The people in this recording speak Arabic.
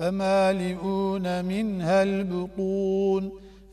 فمالئون منها البطون